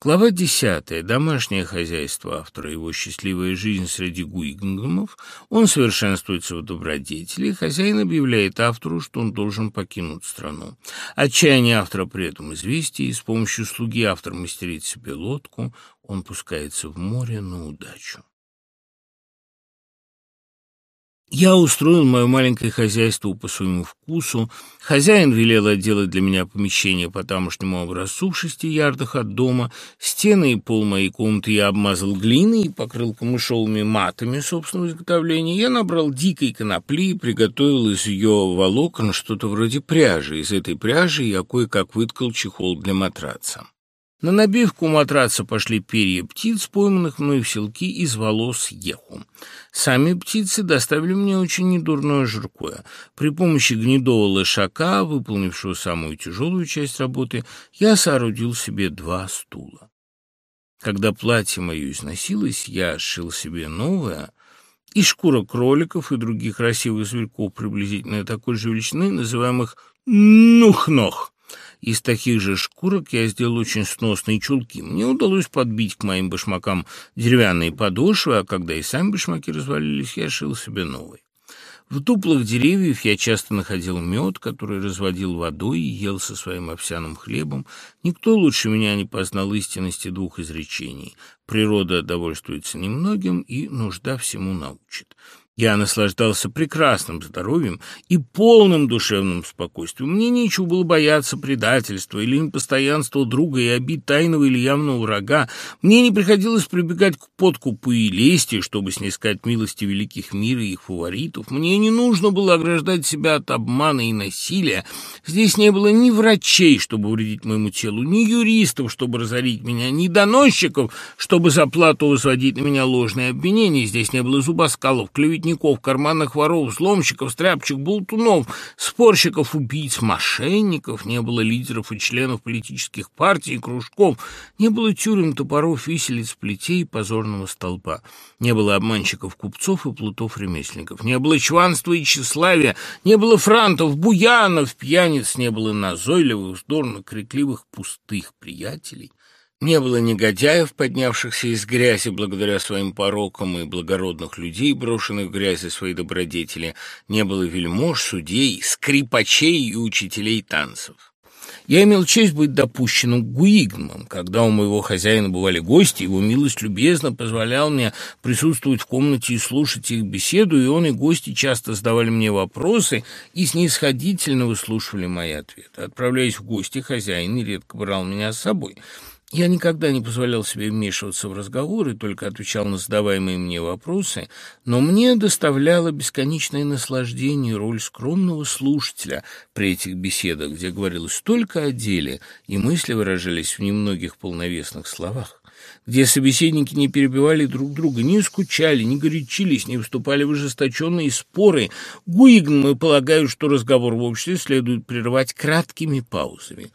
Глава десятая. Домашнее хозяйство автора, его счастливая жизнь среди гуигнгомов. Он совершенствуется в добродетели. Хозяин объявляет автору, что он должен покинуть страну. Отчаяние автора при этом известие, и с помощью слуги автор мастерит себе лодку. Он пускается в море на удачу. Я устроил мое маленькое хозяйство по своему вкусу. Хозяин велел отделать для меня помещение по тамошнему образцу в шести ярдах от дома. Стены и пол моей комнаты я обмазал глиной и покрыл камышовыми матами собственного изготовления. Я набрал дикой конопли и приготовил из ее волокон что-то вроде пряжи. Из этой пряжи я кое-как выткал чехол для матраца. На набивку матраца пошли перья птиц, пойманных мной в селки из волос еху. Сами птицы доставили мне очень недурное жиркое. При помощи гнедого лошака, выполнившего самую тяжелую часть работы, я соорудил себе два стула. Когда платье мое износилось, я сшил себе новое, и шкура кроликов и других красивых зверьков приблизительно такой же величины, называемых нухнох. Из таких же шкурок я сделал очень сносные чулки. Мне удалось подбить к моим башмакам деревянные подошвы, а когда и сами башмаки развалились, я шил себе новые. В дуплах деревьев я часто находил мед, который разводил водой и ел со своим овсяным хлебом. Никто лучше меня не познал истинности двух изречений. Природа довольствуется немногим, и нужда всему научит. Я наслаждался прекрасным здоровьем и полным душевным спокойствием. Мне нечего было бояться предательства или непостоянства друга и обид тайного или явного врага. Мне не приходилось прибегать к подкупу и лести, чтобы снискать милости великих мира и их фаворитов. Мне не нужно было ограждать себя от обмана и насилия. Здесь не было ни врачей, чтобы вредить моему телу, ни юристов, чтобы разорить меня, ни доносчиков, чтобы за плату возводить на меня ложные обвинения. Здесь не было зубоскалов, клеветников, клеветников, карманных воров, взломщиков, стряпчих, болтунов, спорщиков, убийц, мошенников, не было лидеров и членов политических партий и кружков, не было тюрем, топоров, виселиц, плетей и позорного столба, не было обманщиков, купцов и плутов-ремесленников, не было чванства и тщеславия, не было франтов, буянов, пьяниц, не было назойливых, вздорных, крикливых, пустых приятелей, не было негодяев, поднявшихся из грязи благодаря своим порокам, и благородных людей, брошенных в грязи свои добродетели. Не было вельмож, судей, скрипачей и учителей танцев. Я имел честь быть допущенным к гуигнмам. Когда у моего хозяина бывали гости, его милость любезно позволял мне присутствовать в комнате и слушать их беседу, и он и гости часто задавали мне вопросы и снисходительно выслушивали мои ответы. Отправляясь в гости, хозяин нередко брал меня с собой – я никогда не позволял себе вмешиваться в разговоры, только отвечал на задаваемые мне вопросы, но мне доставляло бесконечное наслаждение роль скромного слушателя при этих беседах, где говорилось только о деле, и мысли выражались в немногих полновесных словах где собеседники не перебивали друг друга, не скучали, не горячились, не вступали в ожесточенные споры. Гуигн, полагают, что разговор в обществе следует прерывать краткими паузами.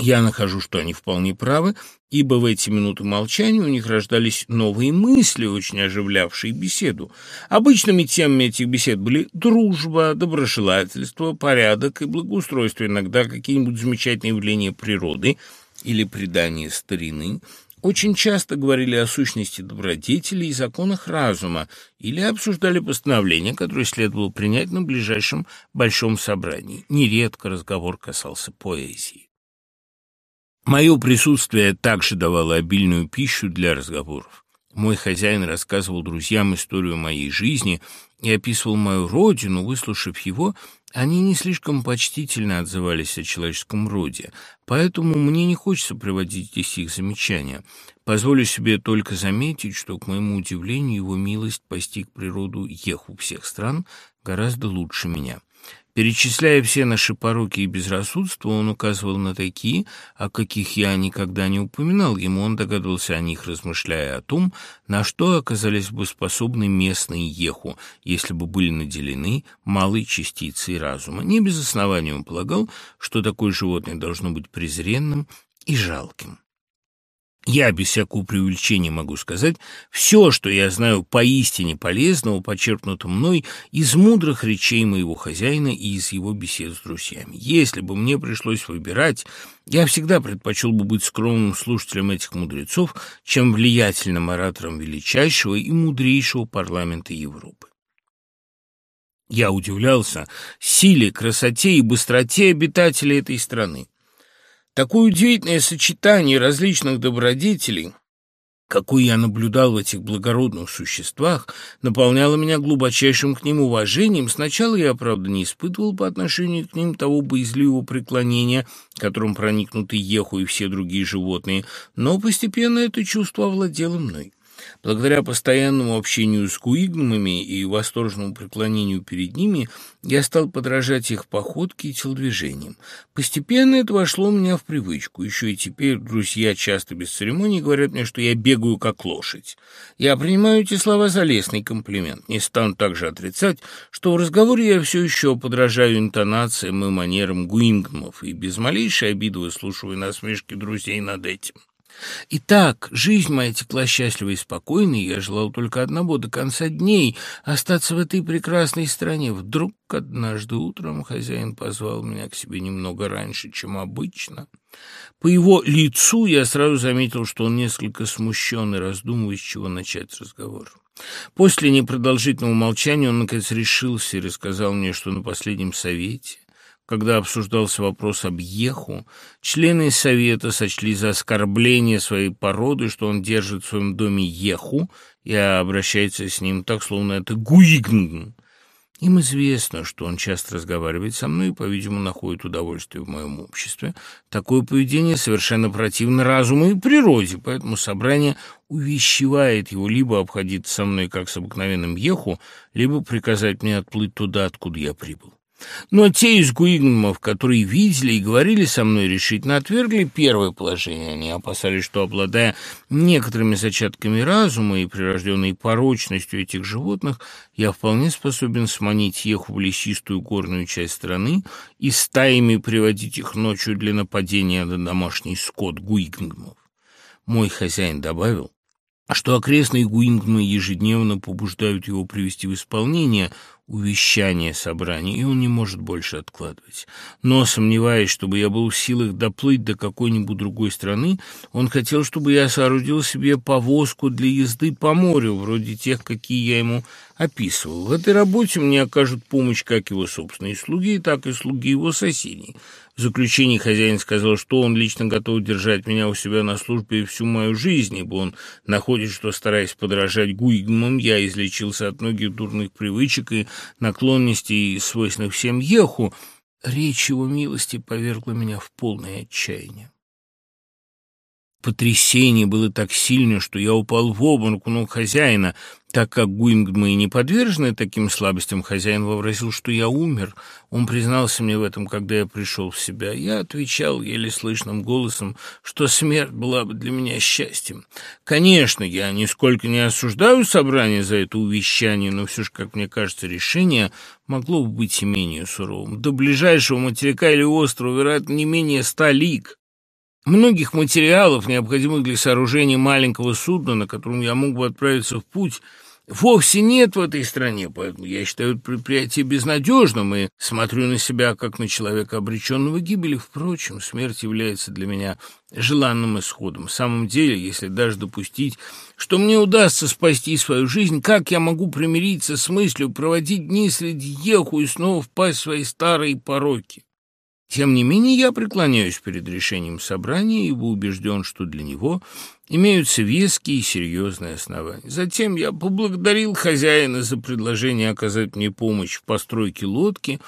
Я нахожу, что они вполне правы, ибо в эти минуты молчания у них рождались новые мысли, очень оживлявшие беседу. Обычными темами этих бесед были дружба, доброжелательство, порядок и благоустройство, иногда какие-нибудь замечательные явления природы или предания старины. Очень часто говорили о сущности добродетели и законах разума или обсуждали постановления, которые следовало принять на ближайшем большом собрании. Нередко разговор касался поэзии. Мое присутствие также давало обильную пищу для разговоров. Мой хозяин рассказывал друзьям историю моей жизни и описывал мою родину. Выслушав его, они не слишком почтительно отзывались о человеческом роде, поэтому мне не хочется приводить здесь их замечания. Позволю себе только заметить, что, к моему удивлению, его милость постиг природу еху всех стран гораздо лучше меня. Перечисляя все наши пороки и безрассудства, он указывал на такие, о каких я никогда не упоминал ему. Он догадывался о них, размышляя о том, на что оказались бы способны местные еху, если бы были наделены малой частицей разума. Не без основания он полагал, что такое животное должно быть презренным и жалким. Я без всякого преувеличения могу сказать, все, что я знаю поистине полезного, почерпнуто мной из мудрых речей моего хозяина и из его бесед с друзьями. Если бы мне пришлось выбирать, я всегда предпочел бы быть скромным слушателем этих мудрецов, чем влиятельным оратором величайшего и мудрейшего парламента Европы. Я удивлялся силе, красоте и быстроте обитателей этой страны. Такое удивительное сочетание различных добродетелей, какое я наблюдал в этих благородных существах, наполняло меня глубочайшим к ним уважением. Сначала я, правда, не испытывал по отношению к ним того боязливого преклонения, которым проникнуты еху и все другие животные, но постепенно это чувство овладело мной. Благодаря постоянному общению с куигнумами и восторженному преклонению перед ними, я стал подражать их походке и телодвижениям. Постепенно это вошло у меня в привычку. Еще и теперь друзья часто без церемоний говорят мне, что я бегаю как лошадь. Я принимаю эти слова за лестный комплимент. Не стану также отрицать, что в разговоре я все еще подражаю интонациям и манерам гуингмов и без малейшей обиды выслушиваю насмешки друзей над этим. Итак, жизнь моя текла счастливо и спокойно, и я желал только одного — до конца дней остаться в этой прекрасной стране. Вдруг однажды утром хозяин позвал меня к себе немного раньше, чем обычно. По его лицу я сразу заметил, что он несколько смущен и раздумывает, с чего начать разговор. После непродолжительного молчания он, наконец, решился и рассказал мне, что на последнем совете когда обсуждался вопрос об Еху, члены Совета сочли за оскорбление своей породы, что он держит в своем доме Еху и обращается с ним так, словно это Гуигн. Им известно, что он часто разговаривает со мной и, по-видимому, находит удовольствие в моем обществе. Такое поведение совершенно противно разуму и природе, поэтому собрание увещевает его либо обходиться со мной как с обыкновенным еху, либо приказать мне отплыть туда, откуда я прибыл. Но те из гуигнумов, которые видели и говорили со мной, решительно отвергли первое положение. Они опасались, что, обладая некоторыми зачатками разума и прирожденной порочностью этих животных, я вполне способен сманить их в лесистую горную часть страны и стаями приводить их ночью для нападения на домашний скот гуигнумов. Мой хозяин добавил, что окрестные гуингмы ежедневно побуждают его привести в исполнение увещание собрания, и он не может больше откладывать. Но, сомневаясь, чтобы я был в силах доплыть до какой-нибудь другой страны, он хотел, чтобы я соорудил себе повозку для езды по морю, вроде тех, какие я ему описывал. В этой работе мне окажут помощь как его собственные слуги, так и слуги его соседей. В заключении хозяин сказал, что он лично готов держать меня у себя на службе всю мою жизнь, ибо он находит, что, стараясь подражать Гуигмам, я излечился от многих дурных привычек и наклонностей, свойственных всем еху. Речь его милости повергла меня в полное отчаяние. Потрясение было так сильно, что я упал в обморок у ног хозяина. Так как Гуингмы не подвержены таким слабостям, хозяин вообразил, что я умер. Он признался мне в этом, когда я пришел в себя. Я отвечал еле слышным голосом, что смерть была бы для меня счастьем. Конечно, я нисколько не осуждаю собрание за это увещание, но все же, как мне кажется, решение могло бы быть и менее суровым. До ближайшего материка или острова, вероятно, не менее ста лиг. Многих материалов, необходимых для сооружения маленького судна, на котором я мог бы отправиться в путь, вовсе нет в этой стране, поэтому я считаю это предприятие безнадежным и смотрю на себя как на человека, обреченного гибели. Впрочем, смерть является для меня желанным исходом. В самом деле, если даже допустить, что мне удастся спасти свою жизнь, как я могу примириться с мыслью проводить дни среди еху и снова впасть в свои старые пороки? Тем не менее, я преклоняюсь перед решением собрания, ибо убежден, что для него имеются веские и серьезные основания. Затем я поблагодарил хозяина за предложение оказать мне помощь в постройке лодки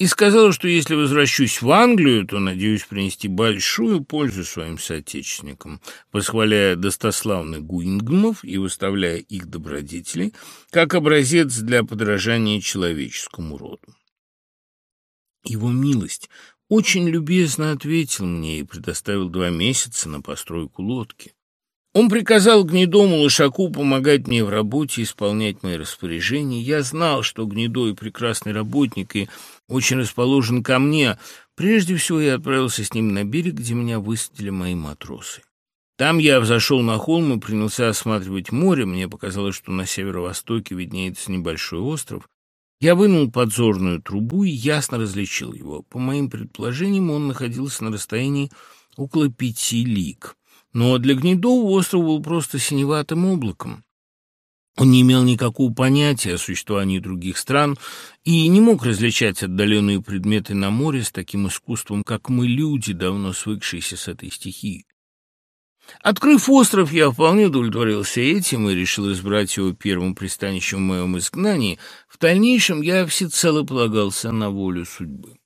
и сказал, что если возвращусь в Англию, то надеюсь принести большую пользу своим соотечественникам, восхваляя достославных гуингмов и выставляя их добродетели как образец для подражания человеческому роду. Его милость очень любезно ответил мне и предоставил два месяца на постройку лодки. Он приказал гнедому лошаку помогать мне в работе, исполнять мои распоряжения. Я знал, что гнедой прекрасный работник и очень расположен ко мне. Прежде всего я отправился с ним на берег, где меня высадили мои матросы. Там я взошел на холм и принялся осматривать море. Мне показалось, что на северо-востоке виднеется небольшой остров. Я вынул подзорную трубу и ясно различил его. По моим предположениям, он находился на расстоянии около пяти лиг. Но для Гнедова остров был просто синеватым облаком. Он не имел никакого понятия о существовании других стран и не мог различать отдаленные предметы на море с таким искусством, как мы, люди, давно свыкшиеся с этой стихией. Открыв остров, я вполне удовлетворился этим и решил избрать его первым пристанищем в моем изгнании. В дальнейшем я всецело полагался на волю судьбы.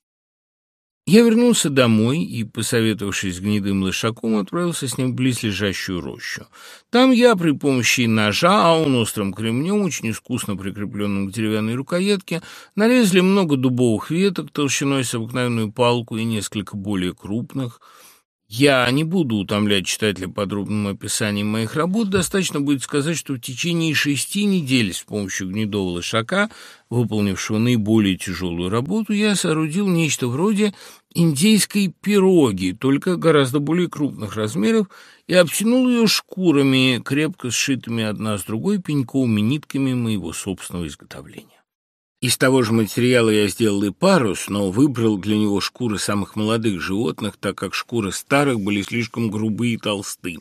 Я вернулся домой и, посоветовавшись с гнедым лошаком, отправился с ним в близлежащую рощу. Там я при помощи ножа, а он острым кремнем, очень искусно прикрепленным к деревянной рукоятке, нарезали много дубовых веток толщиной с обыкновенную палку и несколько более крупных – я не буду утомлять читателя подробным описанием моих работ, достаточно будет сказать, что в течение шести недель с помощью гнедого лошака, выполнившего наиболее тяжелую работу, я соорудил нечто вроде индейской пироги, только гораздо более крупных размеров, и обтянул ее шкурами, крепко сшитыми одна с другой пеньковыми нитками моего собственного изготовления. Из того же материала я сделал и парус, но выбрал для него шкуры самых молодых животных, так как шкуры старых были слишком грубые и толсты.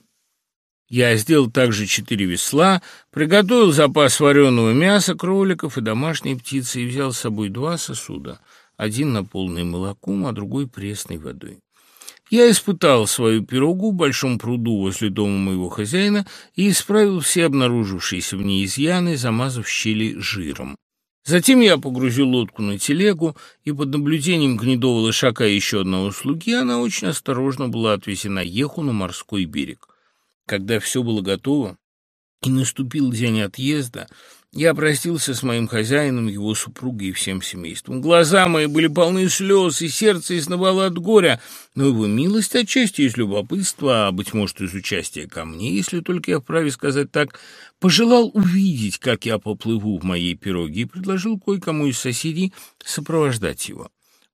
Я сделал также четыре весла, приготовил запас вареного мяса, кроликов и домашней птицы и взял с собой два сосуда, один наполненный молоком, а другой пресной водой. Я испытал свою пирогу в большом пруду возле дома моего хозяина и исправил все обнаружившиеся в ней изъяны, замазав щели жиром. Затем я погрузил лодку на телегу, и под наблюдением гнедого лошака еще одного слуги она очень осторожно была отвезена еху на морской берег. Когда все было готово и наступил день отъезда, я простился с моим хозяином, его супругой и всем семейством. Глаза мои были полны слез, и сердце изнывало от горя, но его милость отчасти из любопытства, а, быть может, из участия ко мне, если только я вправе сказать так, пожелал увидеть, как я поплыву в моей пироге, и предложил кое-кому из соседей сопровождать его.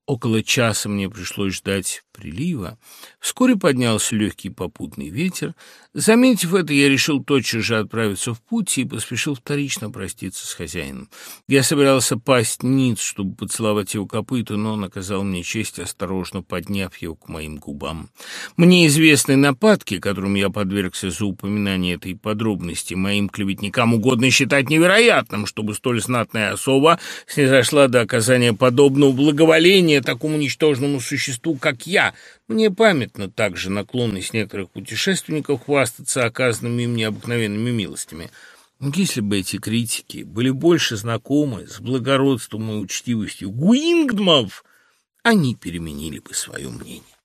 Около часа мне пришлось ждать прилива. Вскоре поднялся легкий попутный ветер. Заметив это, я решил тотчас же отправиться в путь и поспешил вторично проститься с хозяином. Я собирался пасть ниц, чтобы поцеловать его копыта, но он оказал мне честь, осторожно подняв его к моим губам. Мне известны нападки, которым я подвергся за упоминание этой подробности. Моим клеветникам угодно считать невероятным, чтобы столь знатная особа снизошла до оказания подобного благоволения такому ничтожному существу, как я. Мне памятно также наклонность некоторых путешественников хвастаться оказанными им необыкновенными милостями. Если бы эти критики были больше знакомы с благородством и учтивостью Гуингдмов, они переменили бы свое мнение.